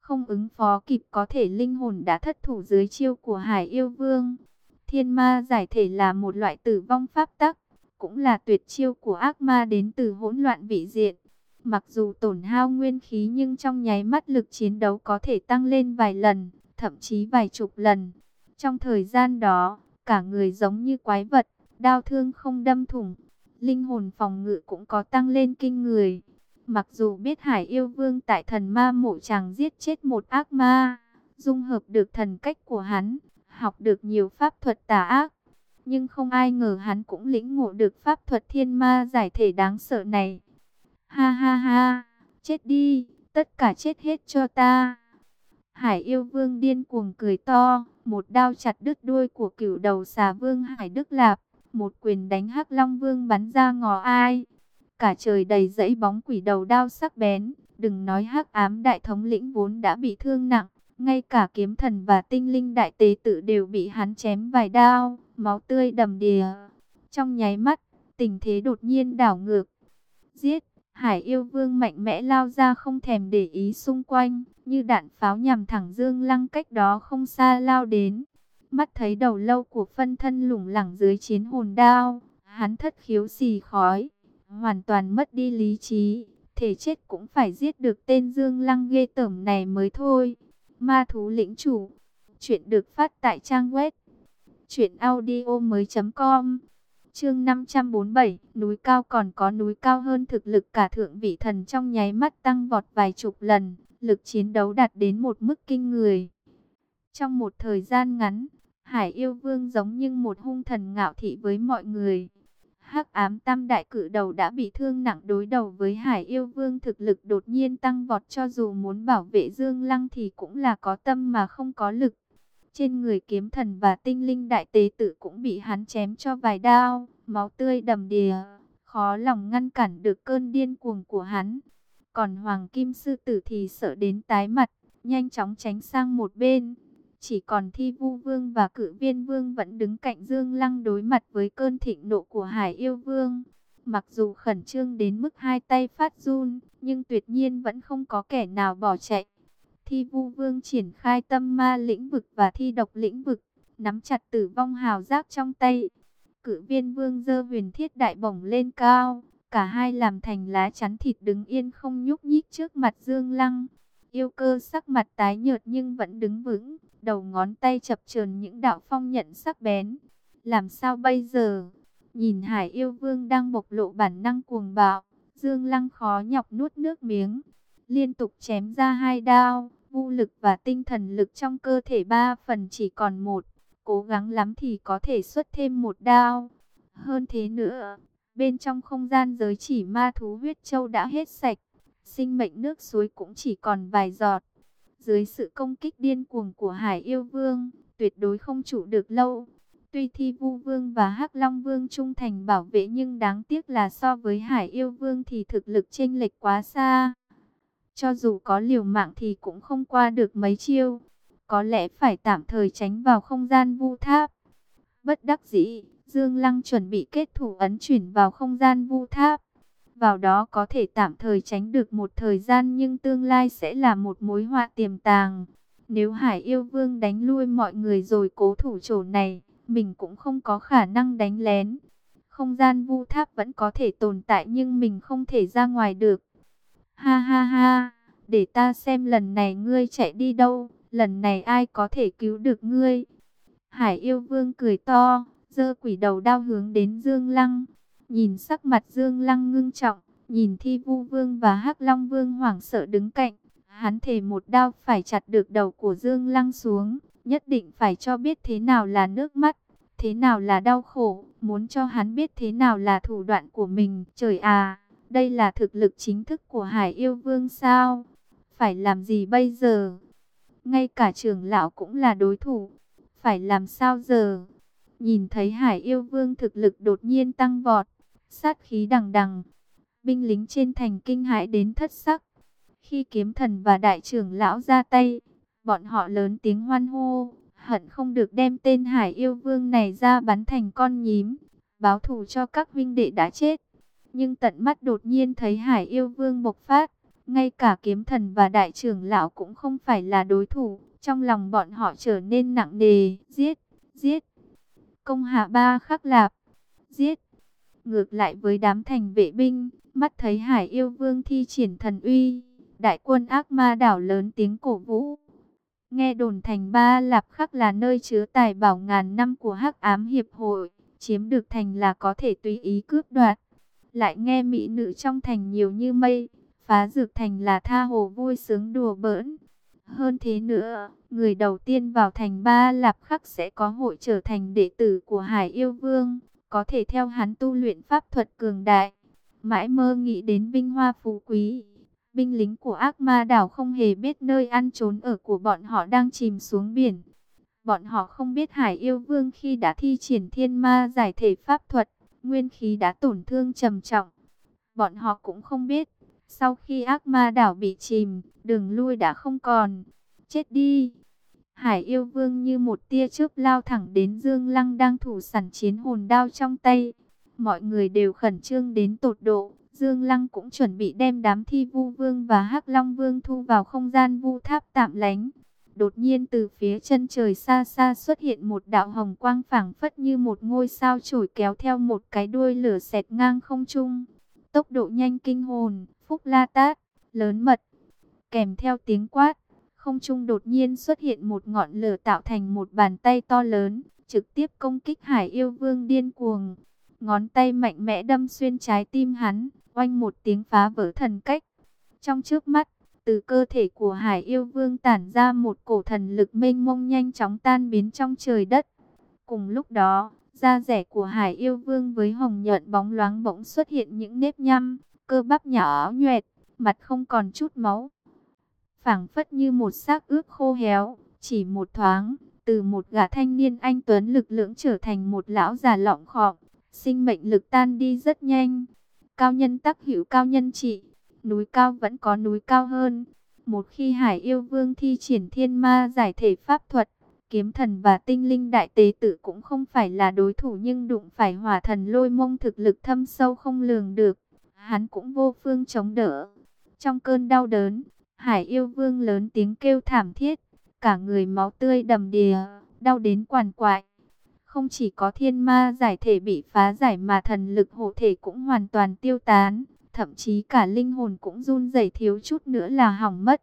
Không ứng phó kịp có thể linh hồn đã thất thủ dưới chiêu của Hải Yêu Vương. Thiên ma giải thể là một loại tử vong pháp tắc, cũng là tuyệt chiêu của ác ma đến từ hỗn loạn vị diện. Mặc dù tổn hao nguyên khí nhưng trong nháy mắt lực chiến đấu có thể tăng lên vài lần, thậm chí vài chục lần. Trong thời gian đó, cả người giống như quái vật, đau thương không đâm thủng. Linh hồn phòng ngự cũng có tăng lên kinh người. Mặc dù biết Hải Yêu Vương tại thần ma mộ chàng giết chết một ác ma, dung hợp được thần cách của hắn, học được nhiều pháp thuật tà ác. Nhưng không ai ngờ hắn cũng lĩnh ngộ được pháp thuật thiên ma giải thể đáng sợ này. Ha ha ha, chết đi, tất cả chết hết cho ta. Hải yêu vương điên cuồng cười to, một đao chặt đứt đuôi của cửu đầu xà vương Hải Đức Lạp, một quyền đánh hắc long vương bắn ra ngò ai. Cả trời đầy dãy bóng quỷ đầu đao sắc bén, đừng nói hắc ám đại thống lĩnh vốn đã bị thương nặng, ngay cả kiếm thần và tinh linh đại tế tự đều bị hắn chém vài đao, máu tươi đầm đìa. Trong nháy mắt, tình thế đột nhiên đảo ngược. Giết, Hải yêu vương mạnh mẽ lao ra không thèm để ý xung quanh, như đạn pháo nhằm thẳng dương lăng cách đó không xa lao đến. Mắt thấy đầu lâu của phân thân lủng lẳng dưới chiến hồn đao, hắn thất khiếu xì khói, hoàn toàn mất đi lý trí. Thể chết cũng phải giết được tên dương lăng ghê tởm này mới thôi. Ma thú lĩnh chủ. Chuyện được phát tại trang web. truyệnaudio mới.com. Chương 547. Núi cao còn có núi cao hơn thực lực cả thượng vị thần trong nháy mắt tăng vọt vài chục lần. Lực chiến đấu đạt đến một mức kinh người. Trong một thời gian ngắn, Hải yêu vương giống như một hung thần ngạo thị với mọi người. Hắc ám tam đại cử đầu đã bị thương nặng đối đầu với Hải yêu vương thực lực đột nhiên tăng vọt cho dù muốn bảo vệ Dương Lăng thì cũng là có tâm mà không có lực. Trên người kiếm thần và tinh linh đại tế tử cũng bị hắn chém cho vài đao, máu tươi đầm đìa, khó lòng ngăn cản được cơn điên cuồng của hắn. Còn Hoàng Kim Sư Tử thì sợ đến tái mặt, nhanh chóng tránh sang một bên. Chỉ còn thi vu vương và cự viên vương vẫn đứng cạnh Dương Lăng đối mặt với cơn thịnh nộ của Hải yêu vương. Mặc dù khẩn trương đến mức hai tay phát run, nhưng tuyệt nhiên vẫn không có kẻ nào bỏ chạy. Thi vu vương triển khai tâm ma lĩnh vực và thi độc lĩnh vực, nắm chặt tử vong hào giác trong tay. Cự viên vương dơ huyền thiết đại bổng lên cao, cả hai làm thành lá chắn thịt đứng yên không nhúc nhích trước mặt Dương Lăng. Yêu cơ sắc mặt tái nhợt nhưng vẫn đứng vững, đầu ngón tay chập chờn những đạo phong nhận sắc bén. Làm sao bây giờ? Nhìn Hải Yêu Vương đang bộc lộ bản năng cuồng bạo, Dương Lăng khó nhọc nuốt nước miếng, liên tục chém ra hai đao, vũ lực và tinh thần lực trong cơ thể ba phần chỉ còn một, cố gắng lắm thì có thể xuất thêm một đao. Hơn thế nữa, bên trong không gian giới chỉ ma thú huyết châu đã hết sạch, sinh mệnh nước suối cũng chỉ còn vài giọt. Dưới sự công kích điên cuồng của Hải Yêu Vương, tuyệt đối không chủ được lâu. Tuy Thi Vu Vương và Hắc Long Vương trung thành bảo vệ nhưng đáng tiếc là so với Hải Yêu Vương thì thực lực chênh lệch quá xa. Cho dù có liều mạng thì cũng không qua được mấy chiêu. Có lẽ phải tạm thời tránh vào không gian vu tháp. Bất đắc dĩ, Dương Lăng chuẩn bị kết thủ ấn chuyển vào không gian vu tháp. Vào đó có thể tạm thời tránh được một thời gian nhưng tương lai sẽ là một mối họa tiềm tàng. Nếu Hải Yêu Vương đánh lui mọi người rồi cố thủ chỗ này, mình cũng không có khả năng đánh lén. Không gian vu tháp vẫn có thể tồn tại nhưng mình không thể ra ngoài được. Ha ha ha, để ta xem lần này ngươi chạy đi đâu, lần này ai có thể cứu được ngươi. Hải yêu vương cười to, giơ quỷ đầu đao hướng đến Dương Lăng. Nhìn sắc mặt Dương Lăng ngưng trọng, nhìn Thi Vu Vương và hắc Long Vương hoảng sợ đứng cạnh. Hắn thề một đao phải chặt được đầu của Dương Lăng xuống, nhất định phải cho biết thế nào là nước mắt, thế nào là đau khổ, muốn cho hắn biết thế nào là thủ đoạn của mình. Trời à, đây là thực lực chính thức của Hải Yêu Vương sao? Phải làm gì bây giờ? Ngay cả trưởng lão cũng là đối thủ. Phải làm sao giờ? Nhìn thấy Hải Yêu Vương thực lực đột nhiên tăng vọt, sát khí đằng đằng. Binh lính trên thành kinh hãi đến thất sắc. Khi kiếm thần và đại trưởng lão ra tay, bọn họ lớn tiếng hoan hô, hận không được đem tên Hải Yêu Vương này ra bắn thành con nhím, báo thù cho các huynh đệ đã chết. Nhưng tận mắt đột nhiên thấy Hải Yêu Vương bộc phát, ngay cả kiếm thần và đại trưởng lão cũng không phải là đối thủ, trong lòng bọn họ trở nên nặng nề, giết, giết. Công hạ ba khắc lạp, giết. Ngược lại với đám thành vệ binh, mắt thấy Hải Yêu Vương thi triển thần uy, đại quân ác ma đảo lớn tiếng cổ vũ. Nghe đồn thành ba lạp khắc là nơi chứa tài bảo ngàn năm của hắc ám hiệp hội, chiếm được thành là có thể tùy ý cướp đoạt. Lại nghe mỹ nữ trong thành nhiều như mây, phá dược thành là tha hồ vui sướng đùa bỡn. Hơn thế nữa, người đầu tiên vào thành Ba Lạp Khắc sẽ có hội trở thành đệ tử của Hải Yêu Vương, có thể theo hắn tu luyện pháp thuật cường đại. Mãi mơ nghĩ đến vinh hoa phú quý, binh lính của ác ma đảo không hề biết nơi ăn trốn ở của bọn họ đang chìm xuống biển. Bọn họ không biết Hải Yêu Vương khi đã thi triển thiên ma giải thể pháp thuật, nguyên khí đã tổn thương trầm trọng. Bọn họ cũng không biết, sau khi ác ma đảo bị chìm, đường lui đã không còn. Chết đi! Hải yêu vương như một tia chớp lao thẳng đến Dương Lăng đang thủ sẵn chiến hồn đao trong tay. Mọi người đều khẩn trương đến tột độ. Dương Lăng cũng chuẩn bị đem đám thi vu vương và hắc long vương thu vào không gian vu tháp tạm lánh. Đột nhiên từ phía chân trời xa xa xuất hiện một đạo hồng quang phảng phất như một ngôi sao trổi kéo theo một cái đuôi lửa xẹt ngang không trung. Tốc độ nhanh kinh hồn, phúc la tát, lớn mật. Kèm theo tiếng quát, không trung đột nhiên xuất hiện một ngọn lửa tạo thành một bàn tay to lớn, trực tiếp công kích Hải Yêu Vương điên cuồng. Ngón tay mạnh mẽ đâm xuyên trái tim hắn, oanh một tiếng phá vỡ thần cách. Trong trước mắt, từ cơ thể của Hải Yêu Vương tản ra một cổ thần lực mênh mông nhanh chóng tan biến trong trời đất. Cùng lúc đó, da rẻ của Hải Yêu Vương với hồng nhợn bóng loáng bỗng xuất hiện những nếp nhăn, cơ bắp nhỏ nhoẹt, mặt không còn chút máu phảng phất như một xác ướp khô héo, chỉ một thoáng, từ một gã thanh niên anh tuấn lực lưỡng trở thành một lão già lọng khọm, sinh mệnh lực tan đi rất nhanh. Cao nhân tắc hữu cao nhân trị, núi cao vẫn có núi cao hơn. Một khi Hải Yêu Vương thi triển thiên ma giải thể pháp thuật, kiếm thần và tinh linh đại tế tử cũng không phải là đối thủ nhưng đụng phải hỏa thần lôi mông thực lực thâm sâu không lường được. Hắn cũng vô phương chống đỡ. Trong cơn đau đớn, Hải yêu vương lớn tiếng kêu thảm thiết, cả người máu tươi đầm đìa, đau đến quằn quại. Không chỉ có thiên ma giải thể bị phá giải mà thần lực hộ thể cũng hoàn toàn tiêu tán, thậm chí cả linh hồn cũng run rẩy thiếu chút nữa là hỏng mất.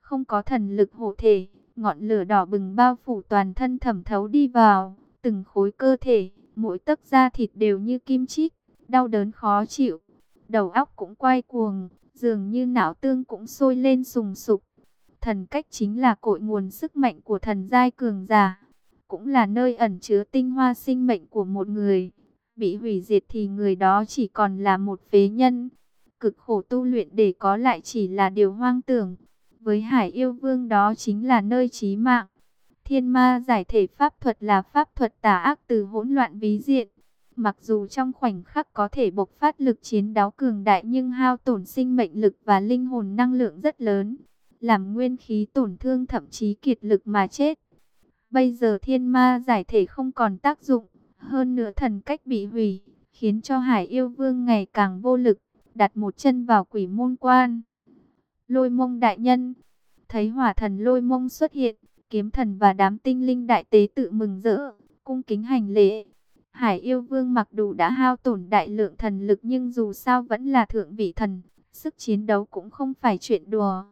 Không có thần lực hộ thể, ngọn lửa đỏ bừng bao phủ toàn thân thẩm thấu đi vào, từng khối cơ thể, mỗi tấc da thịt đều như kim chích, đau đớn khó chịu. Đầu óc cũng quay cuồng, dường như não tương cũng sôi lên sùng sục. Thần cách chính là cội nguồn sức mạnh của thần giai cường giả, cũng là nơi ẩn chứa tinh hoa sinh mệnh của một người. Bị hủy diệt thì người đó chỉ còn là một phế nhân. Cực khổ tu luyện để có lại chỉ là điều hoang tưởng. Với Hải yêu vương đó chính là nơi chí mạng. Thiên ma giải thể pháp thuật là pháp thuật tà ác từ hỗn loạn ví diện. Mặc dù trong khoảnh khắc có thể bộc phát lực chiến đấu cường đại nhưng hao tổn sinh mệnh lực và linh hồn năng lượng rất lớn. Làm nguyên khí tổn thương thậm chí kiệt lực mà chết. Bây giờ thiên ma giải thể không còn tác dụng. Hơn nữa thần cách bị hủy, khiến cho Hải yêu vương ngày càng vô lực, đặt một chân vào quỷ môn quan. Lôi mông đại nhân, thấy hỏa thần lôi mông xuất hiện, kiếm thần và đám tinh linh đại tế tự mừng rỡ, cung kính hành lễ. Hải yêu vương mặc dù đã hao tổn đại lượng thần lực nhưng dù sao vẫn là thượng vị thần, sức chiến đấu cũng không phải chuyện đùa.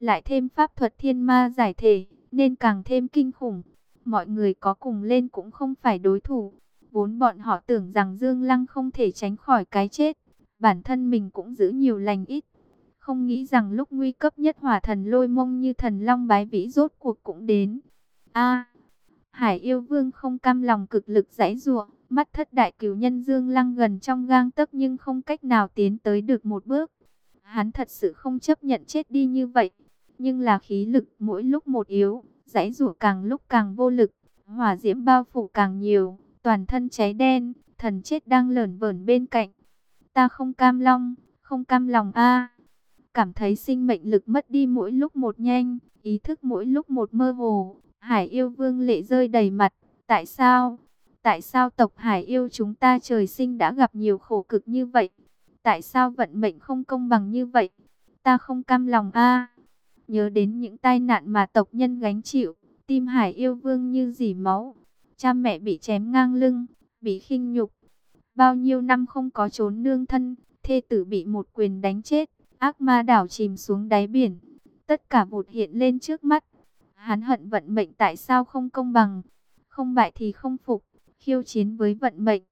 Lại thêm pháp thuật thiên ma giải thể, nên càng thêm kinh khủng. Mọi người có cùng lên cũng không phải đối thủ. Vốn bọn họ tưởng rằng Dương Lăng không thể tránh khỏi cái chết. Bản thân mình cũng giữ nhiều lành ít. Không nghĩ rằng lúc nguy cấp nhất hỏa thần lôi mông như thần long bái vĩ rốt cuộc cũng đến. a Hải yêu vương không cam lòng cực lực giãy ruộng mắt thất đại cửu nhân Dương Lăng gần trong gang tấc nhưng không cách nào tiến tới được một bước. Hắn thật sự không chấp nhận chết đi như vậy, nhưng là khí lực mỗi lúc một yếu, giãy rủa càng lúc càng vô lực, hỏa diễm bao phủ càng nhiều, toàn thân cháy đen, thần chết đang lởn vởn bên cạnh. Ta không cam long, không cam lòng a. Cảm thấy sinh mệnh lực mất đi mỗi lúc một nhanh, ý thức mỗi lúc một mơ hồ. Hải yêu vương lệ rơi đầy mặt. Tại sao? Tại sao tộc Hải yêu chúng ta trời sinh đã gặp nhiều khổ cực như vậy? Tại sao vận mệnh không công bằng như vậy? Ta không cam lòng a. Nhớ đến những tai nạn mà tộc nhân gánh chịu, tim Hải yêu vương như dỉ máu. Cha mẹ bị chém ngang lưng, bị khinh nhục. Bao nhiêu năm không có trốn nương thân, thê tử bị một quyền đánh chết, ác ma đảo chìm xuống đáy biển. Tất cả vụt hiện lên trước mắt. Hắn hận vận mệnh tại sao không công bằng, không bại thì không phục, khiêu chiến với vận mệnh.